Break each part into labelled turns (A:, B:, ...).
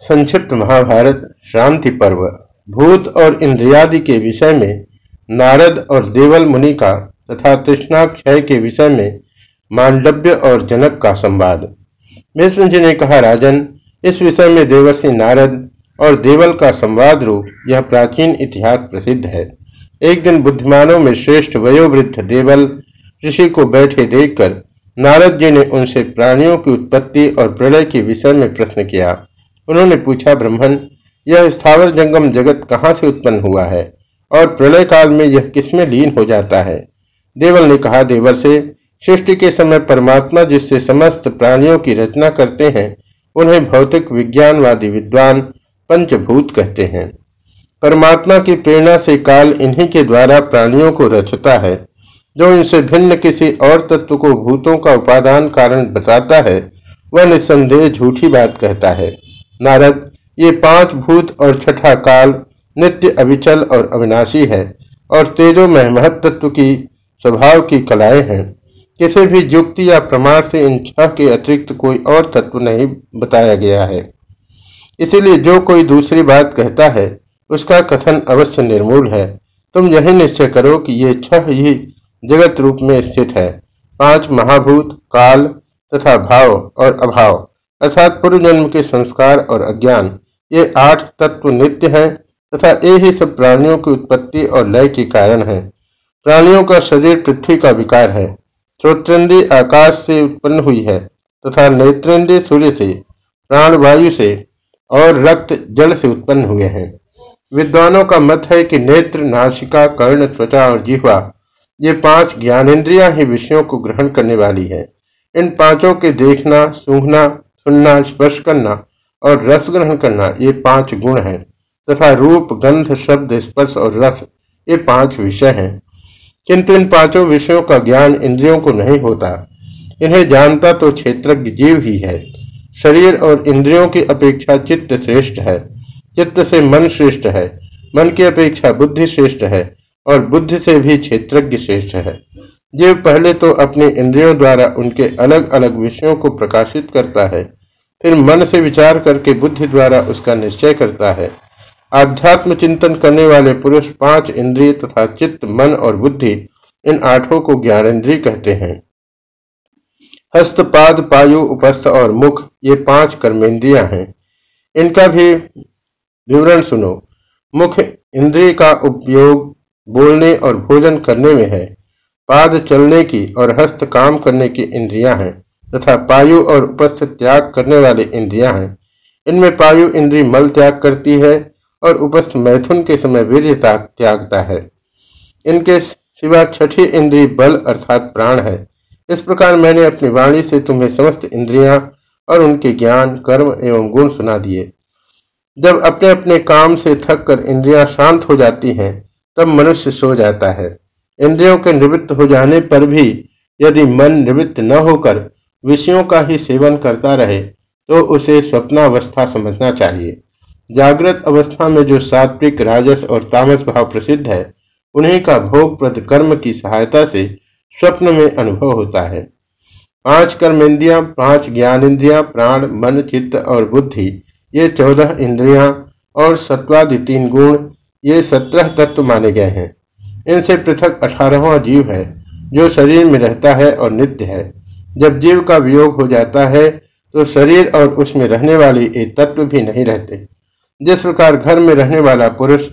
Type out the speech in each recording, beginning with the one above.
A: संक्षिप्त महाभारत, शांति पर्व, भूत और इंद्रियादि के विषय में, नारद और देवल मुनि का तथा तृष्णाक्षय के विषय में मांडव्य और जनक का संवाद। विष्णु जी ने कहा, राजन, इस विषय में देवर्षि नारद और देवल का संवाद रूप यह प्राचीन इतिहास प्रसिद्ध है। एक दिन बुद्धिमानों में श्रेष्ठ वयोवृद्ध देवल ऋषि को बैठे देखकर नारद जी ने उनसे प्राणियों की उत्पत्ति और प्रलय के विषय में प्रश्न किया। उन्होंने पूछा ब्रह्मण यह स्थावर जंगम जगत कहाँ से उत्पन्न हुआ है? और प्रलय काल में यह किसमें लीन हो जाता है? देवल ने कहा, देवर से, सृष्टि के समय परमात्मा जिससे समस्त प्राणियों की रचना करते हैं, उन्हें भौतिक विज्ञानवादी विद्वान पंचभूत कहते हैं। परमात्मा की प्रेरणा से काल इन्हीं के द्वारा प्राणियों को रचता है, जो इनसे भिन्न किसी और तत्व को भूतों का उपादान कारण बताता है, वह निस्संदेह झूठी बात कहता है। नारद, ये पाँच भूत और छठा काल नित्य अविचल और अविनाशी है और तेजो में महत्व की, स्वभाव की कलाएँ हैं। किसी भी युक्ति या प्रमाण से इन छह के अतिरिक्त कोई और तत्व नहीं बताया गया है। इसीलिए जो कोई दूसरी बात कहता है, उसका कथन अवश्य निर्मूल है। तुम यही निश्चय करो कि ये छह ही जगत रूप में स्थित है। पाँच महाभूत, काल तथा भाव और अभाव। अर्थात पूर्व जन्म के संस्कार और अज्ञान। ये आठ तत्व नित्य हैं तथा ये ही सब प्राणियों की उत्पत्ति और लय के कारण है। प्राणियों का शरीर पृथ्वी का विकार है। श्रोतेंद्रिय आकाश से उत्पन्न हुई है तथा नेत्रेंद्रिय सूर्य से प्राण वायु से और रक्त जल से उत्पन्न हुए हैं। विद्वानों का मत है कि नेत्र, नासिका, कर्ण, त्वचा और जिह्वा, ये पाँच ज्ञानेन्द्रियाँ ही विषयों को ग्रहण करने वाली है। इन पाँचों के देखना, सूंघना सुनना, स्पर्श करना और रस ग्रहण करना, ये पाँच गुण हैं। तथा रूप, गंध, शब्द, स्पर्श और रस, ये पाँच विषय हैं। किंतु इन पाँचों विषयों का ज्ञान इंद्रियों को नहीं होता। इन्हें जानता तो क्षेत्रज्ञ जीव ही है। शरीर और इंद्रियों की अपेक्षा चित्त श्रेष्ठ है। चित्त से मन श्रेष्ठ है। मन की अपेक्षा बुद्धि श्रेष्ठ है और बुद्धि से भी क्षेत्रज्ञ श्रेष्ठ है। जीव पहले तो अपने इंद्रियों द्वारा उनके अलग अलग विषयों को प्रकाशित करता है। फिर मन से विचार करके बुद्धि द्वारा उसका निश्चय करता है। आध्यात्म चिंतन करने वाले पुरुष पाँच इंद्रिय तथा चित्त, मन और बुद्धि, इन आठों को ज्ञानेन्द्रिय कहते हैं। हस्त, पाद, पायु, उपस्थ और मुख, ये पाँच कर्मेंद्रिया हैं। इनका भी विवरण सुनो। मुख इंद्रिय का उपयोग बोलने और भोजन करने में है। पाद चलने की और हस्त काम करने की इंद्रियाँ हैं। तथा पायु और उपस्थ त्याग करने वाले इंद्रियाँ हैं। इनमें पायु इंद्री मल त्याग करती है और उपस्थ मैथुन के समय वीर त्यागता है। इनके सिवा छठी इंद्री बल अर्थात प्राण है। इस प्रकार मैंने अपनी वाणी से तुम्हें समस्त इंद्रियाँ और उनके ज्ञान, कर्म एवं गुण सुना दिए। जब अपने अपने काम से थक कर इंद्रियाँ शांत हो जाती हैं, तब मनुष्य सो जाता है। इंद्रियों के निवृत्त हो जाने पर भी यदि मन निवृत्त न होकर विषयों का ही सेवन करता रहे तो उसे स्वप्नावस्था समझना चाहिए। जागृत अवस्था में जो सात्विक, राजस और तामस भाव प्रसिद्ध है, उन्हीं का भोग प्रद कर्म की सहायता से स्वप्न में अनुभव होता है। पाँच कर्म इंद्रिया पाँच ज्ञान इंद्रिया प्राण, मन, चित्त और बुद्धि, ये चौदह इंद्रियाँ और सत्वादि तीन गुण, ये सत्रह तत्व माने गए हैं। इनसे पृथक अठारहवा जीव है, जो शरीर में रहता है और नित्य है। जब जीव का वियोग हो जाता है तो शरीर और उसमें रहने वाले एक तत्व भी नहीं रहते। जिस प्रकार घर में रहने वाला पुरुष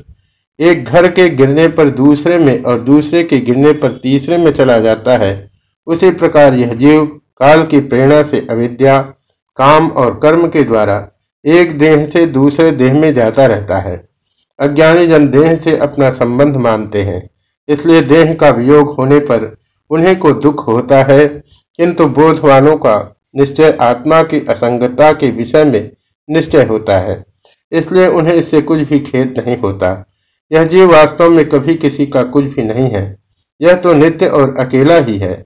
A: एक घर के गिरने पर दूसरे में और दूसरे के गिरने पर तीसरे में चला जाता है, उसी प्रकार यह जीव काल की प्रेरणा से अविद्या, काम और कर्म के द्वारा एक देह से दूसरे देह में जाता रहता है। अज्ञानी जन देह से अपना संबंध मानते हैं, इसलिए देह का वियोग होने पर उन्हें को दुख होता है किंतु बोधवानों का निश्चय आत्मा की असंगता के विषय में निश्चय होता है। इसलिए उन्हें इससे कुछ भी खेद नहीं होता। यह जीव वास्तव में कभी किसी का कुछ भी नहीं है। यह तो नित्य और अकेला ही है।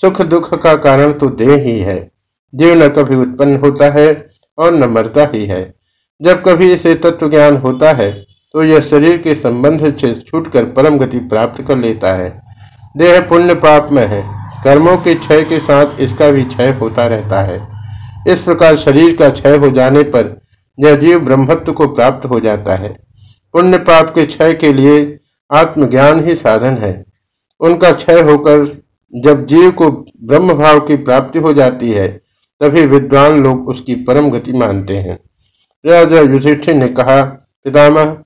A: सुख दुख का कारण तो देह ही है। जीव न कभी उत्पन्न होता है और न मरता ही है। जब कभी इसे तत्व ज्ञान होता है तो यह शरीर के संबंध से छूटकर परम गति प्राप्त कर लेता है। देह पुण्य पाप में है। कर्मों के क्षय के साथ इसका भी क्षय होता रहता है। इस प्रकार शरीर का क्षय हो जाने पर यह जीव ब्रह्मत्व को प्राप्त हो जाता है। पुण्य पाप के क्षय के लिए आत्मज्ञान ही साधन है। उनका क्षय होकर जब जीव को ब्रह्म भाव की प्राप्ति हो जाती है, तभी विद्वान लोग उसकी परम गति मानते हैं। राजा युधिष्ठिर ने कहा, पितामह,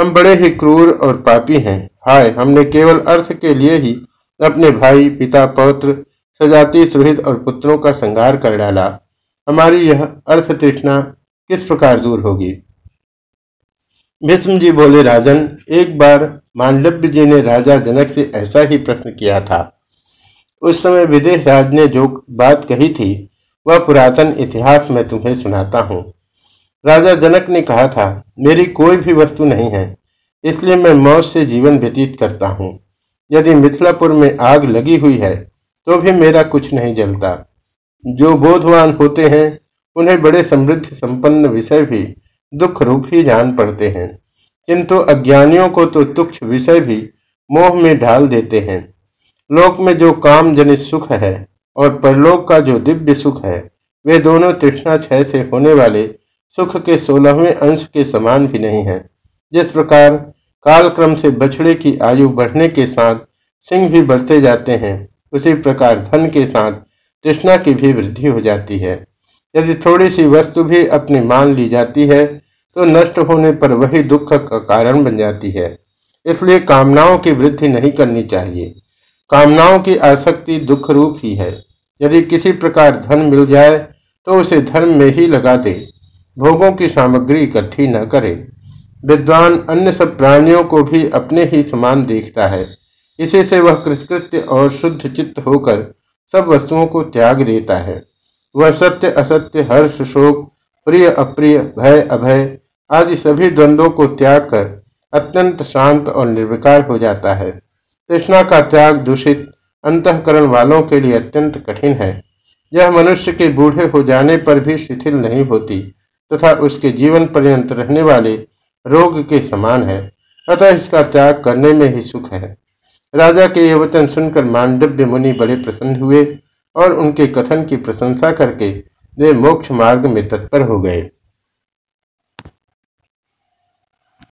A: हम बड़े ही क्रूर और पापी हैं। हाय, हमने केवल अर्थ के लिए ही अपने भाई, पिता, पौत्र, सजाती सुहृद और पुत्रों का संहार कर डाला। हमारी यह अर्थ तृष्णा किस प्रकार दूर होगी? भीष्म जी बोले, राजन, एक बार मांडव्य जी ने राजा जनक से ऐसा ही प्रश्न किया था। उस समय विदेश राज ने जो बात कही थी, वह पुरातन इतिहास में तुम्हें सुनाता हूँ। राजा जनक ने कहा था, मेरी कोई भी वस्तु नहीं है, इसलिए मैं मौत से जीवन व्यतीत करता हूँ। यदि मिथिलापुर में आग लगी हुई है तो भी मेरा कुछ नहीं जलता। जो बोधवान होते हैं, उन्हें बड़े समृद्ध संपन्न विषय भी, दुख रूप ही जान पड़ते हैं। किंतु अज्ञानियों को तो तुक्ष विषय भी, मोह में ढाल देते हैं। लोक में जो काम जनित सुख है, और परलोक का जो दिव्य सुख है, वे दोनों तृष्णा क्षय से होने वाले, सुख के सोलहवें अंश के समान भी नहीं है। जिस प्रकार कालक्रम से बछड़े की आयु बढ़ने के साथ सिंह भी बढ़ते जाते हैं। उसी प्रकार धन के साथ तृष्णा की भी वृद्धि हो जाती है। यदि थोड़ी सी वस्तु भी अपनी मान ली जाती है तो नष्ट होने पर वही दुख का कारण बन जाती है। इसलिए कामनाओं की वृद्धि नहीं करनी चाहिए। कामनाओं की आसक्ति दुख रूप ही है। यदि किसी प्रकार धन मिल जाए तो उसे धर्म में ही लगा दे। भोगों की सामग्री इकट्ठी न करे। विद्वान अन्य सब प्राणियों को भी अपने ही समान देखता है। इसी से वह कृतकृत्य और शुद्ध चित्त होकर सब वस्तुओं को त्याग देता है। वह सत्य, असत्य, हर्ष, शोक, प्रिय, अप्रिय, भय, अभय आदि सभी द्वंद्वों को त्याग कर अत्यंत शांत और निर्विकार हो जाता है। तृष्णा का त्याग दूषित अंतकरण वालों के लिए अत्यंत कठिन है। यह मनुष्य के बूढ़े हो जाने पर भी शिथिल नहीं होती तथा उसके जीवन पर्यंत रहने वाले रोग के समान है, अतः इसका त्याग करने में ही सुख है। राजा के ये वचन सुनकर मांडव्य मुनि बड़े प्रसन्न हुए और उनके कथन की प्रशंसा करके वे मोक्ष मार्ग में तत्पर हो गए।